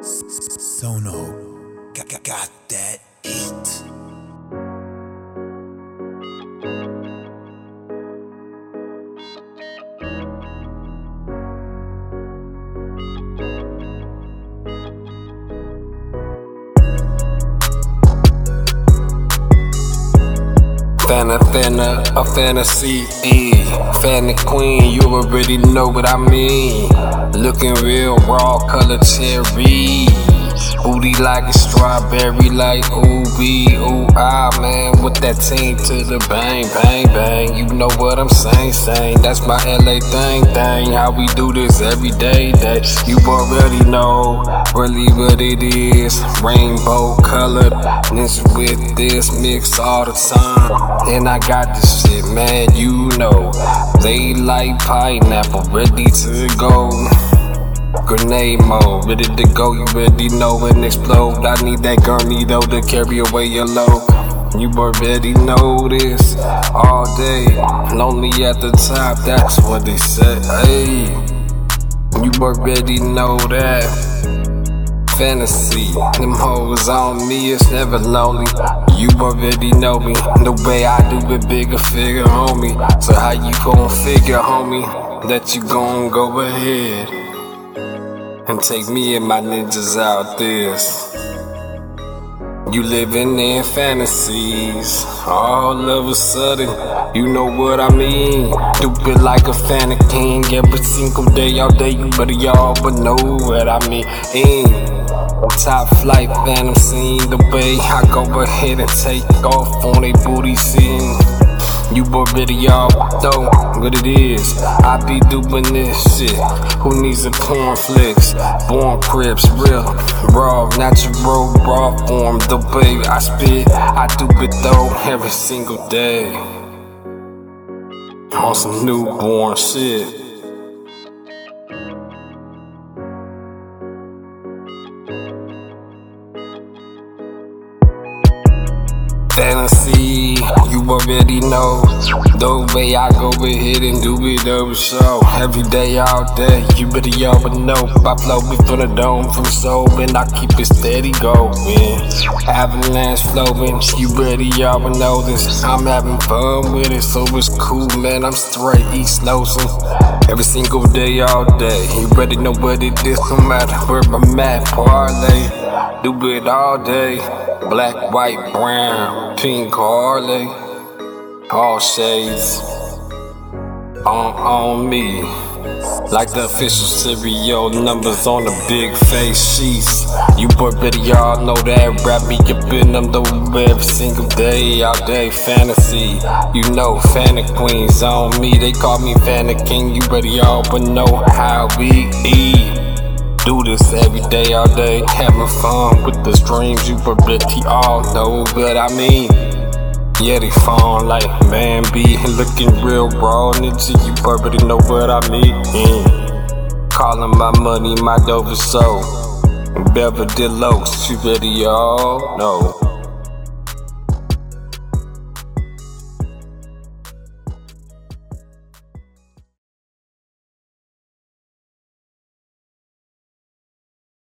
Sono got, got, that heat. Fana, fana, a fantasy, eh. e Fana queen, you already know what I mean. Looking real raw, color cherry. Booty like a strawberry, like ooh wee, ooh ah man, with that team to the bang, bang, bang. You know what I'm saying, saying that's my LA thing, thing. How we do this every day, day. You already know really what it is. Rainbow colored, this with this mix all the time. And I got this shit, man, you know. They like pineapple, ready to go. Grenade mode, ready to go, you ready know and explode. I need that gurney though to carry away your load. You already know this all day. Lonely at the top, that's what they say. Hey, you already know that. Fantasy, them hoes on me, it's never lonely. You already know me, the way I do it, bigger figure, homie. So how you gon' figure, homie, that you gon' go ahead? And take me and my ninjas out this. You living in fantasies, all of a sudden, you know what I mean. Stupid like a fan of king every single day, all day. You better y'all but know what I mean. Top flight, phantom scene, the way I go ahead and take off on a booty scene. You already all know what it is. I be doing this shit. Who needs a cornflakes? Born crips, real, raw, natural, raw form. The way I spit, I do it though every single day. On some newborn shit. Fantasy. You already know the way I go ahead and do it every show. Every day, all day, you better y'all know. I flow me from the dome from soul, and I keep it steady going. Avalanche flowing, you ready, y'all know this. I'm having fun with it, so it's cool, man. I'm straight East Lowson. Every single day, all day. You ready know what it is, no matter where I'm at, parlay. Do all day. Black, white, brown, pink Harley. All shades on, on me. Like the official serial numbers on the big face sheets. You already y'all know that. Wrap me up in them though every single day, all day fantasy. You know, Fana Queens on me. They call me Fana King. You already all but know how we eat do this every day, all day. Having fun with the streams, you already all know what I mean. Yeah, they phone like man be looking real raw, nigga. You already know what I mean. Calling my money my dope is so. Beverly Oaks, you already all know.